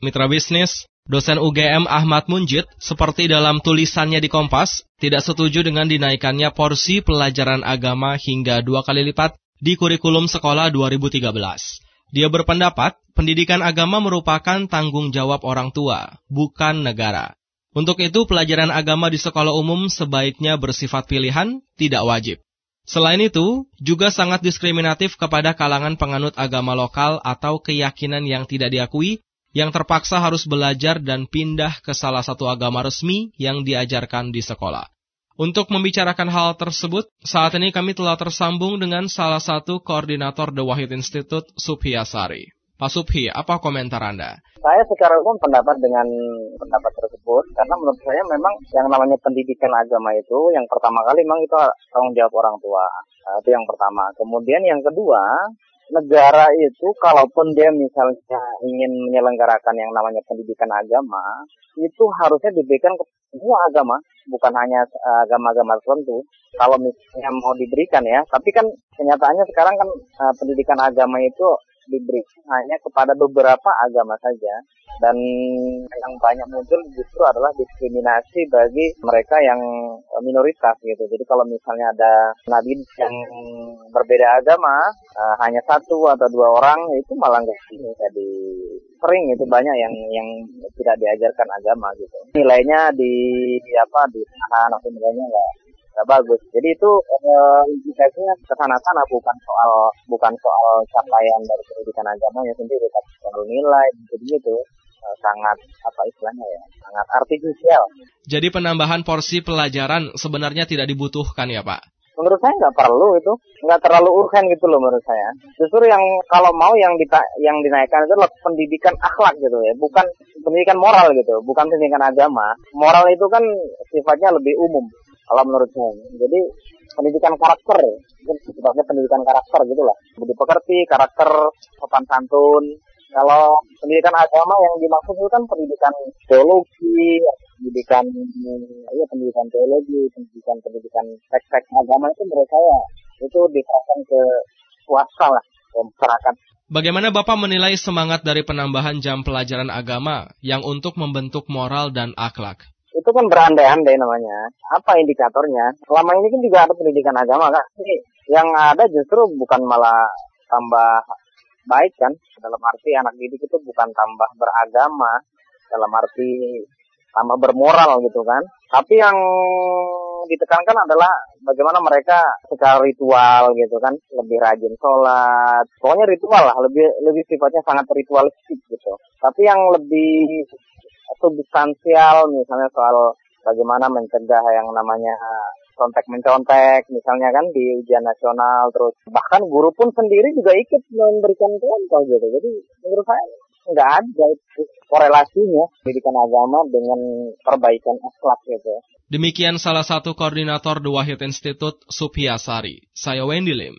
Mitra bisnis, dosen UGM Ahmad Munjid, seperti dalam tulisannya di Kompas, tidak setuju dengan dinaikannya porsi pelajaran agama hingga dua kali lipat di kurikulum sekolah 2013. Dia berpendapat, pendidikan agama merupakan tanggung jawab orang tua, bukan negara. Untuk itu, pelajaran agama di sekolah umum sebaiknya bersifat pilihan, tidak wajib. Selain itu, juga sangat diskriminatif kepada kalangan penganut agama lokal atau keyakinan yang tidak diakui, yang terpaksa harus belajar dan pindah ke salah satu agama resmi yang diajarkan di sekolah. Untuk membicarakan hal tersebut, saat ini kami telah tersambung dengan salah satu koordinator The Wahid Institute, Subhi Asari. Pak Subhi, apa komentar Anda? Saya secara umum pendapat dengan pendapat tersebut karena menurut saya memang yang namanya pendidikan agama itu yang pertama kali memang itu tanggung jawab orang tua. Itu yang pertama. Kemudian yang kedua, negara itu kalaupun dia misalnya ingin menyelenggarakan yang namanya pendidikan agama, itu harusnya diberikan ke semua agama, bukan hanya eh, agama-agama tertentu. Kalau misalnya mau diberikan ya, tapi kan kenyataannya sekarang kan uh, pendidikan agama itu diberi hanya kepada beberapa agama saja dan yang banyak muncul justru adalah diskriminasi bagi mereka yang minoritas gitu. Jadi kalau misalnya ada nabi yang berbeda agama uh, hanya satu atau dua orang itu malah nggak jadi sering itu banyak yang yang tidak diajarkan agama gitu. Nilainya di, di apa di atau nilainya nggak nggak bagus. Jadi itu eh, implikasinya ke sana-sana bukan soal bukan soal capaian dari pendidikan agamanya sendiri, tapi soal nilai jadi itu eh, sangat apa istilahnya ya sangat artifisial. Jadi penambahan porsi pelajaran sebenarnya tidak dibutuhkan ya Pak? Menurut saya nggak perlu itu, nggak terlalu urgen gitu loh menurut saya. Justru yang kalau mau yang dita yang dinaikkan itu adalah pendidikan akhlak gitu ya, bukan pendidikan moral gitu, bukan pendidikan agama. Moral itu kan sifatnya lebih umum kalau menurut saya. Jadi pendidikan karakter, sebenarnya pendidikan karakter gitu lah. Budi pekerti, karakter, sopan santun. Kalau pendidikan agama yang dimaksud itu kan pendidikan teologi, pendidikan ya pendidikan teologi, pendidikan pendidikan teks-teks agama itu menurut saya itu diterapkan ke swasta lah, ke masyarakat. Bagaimana Bapak menilai semangat dari penambahan jam pelajaran agama yang untuk membentuk moral dan akhlak? Itu kan berandai-andai namanya. Apa indikatornya? Selama ini kan juga ada pendidikan agama kan. Yang ada justru bukan malah tambah baik kan. Dalam arti anak didik itu bukan tambah beragama. Dalam arti tambah bermoral gitu kan. Tapi yang ditekankan adalah bagaimana mereka secara ritual gitu kan lebih rajin sholat pokoknya ritual lah lebih lebih sifatnya sangat ritualistik gitu tapi yang lebih substansial misalnya soal bagaimana mencegah yang namanya contek mencontek misalnya kan di ujian nasional terus bahkan guru pun sendiri juga ikut memberikan contoh gitu jadi menurut saya nggak ada itu korelasinya pendidikan agama dengan perbaikan akhlak gitu. Demikian salah satu koordinator The Wahid Institute Suphiasari. Saya Wendy Lim.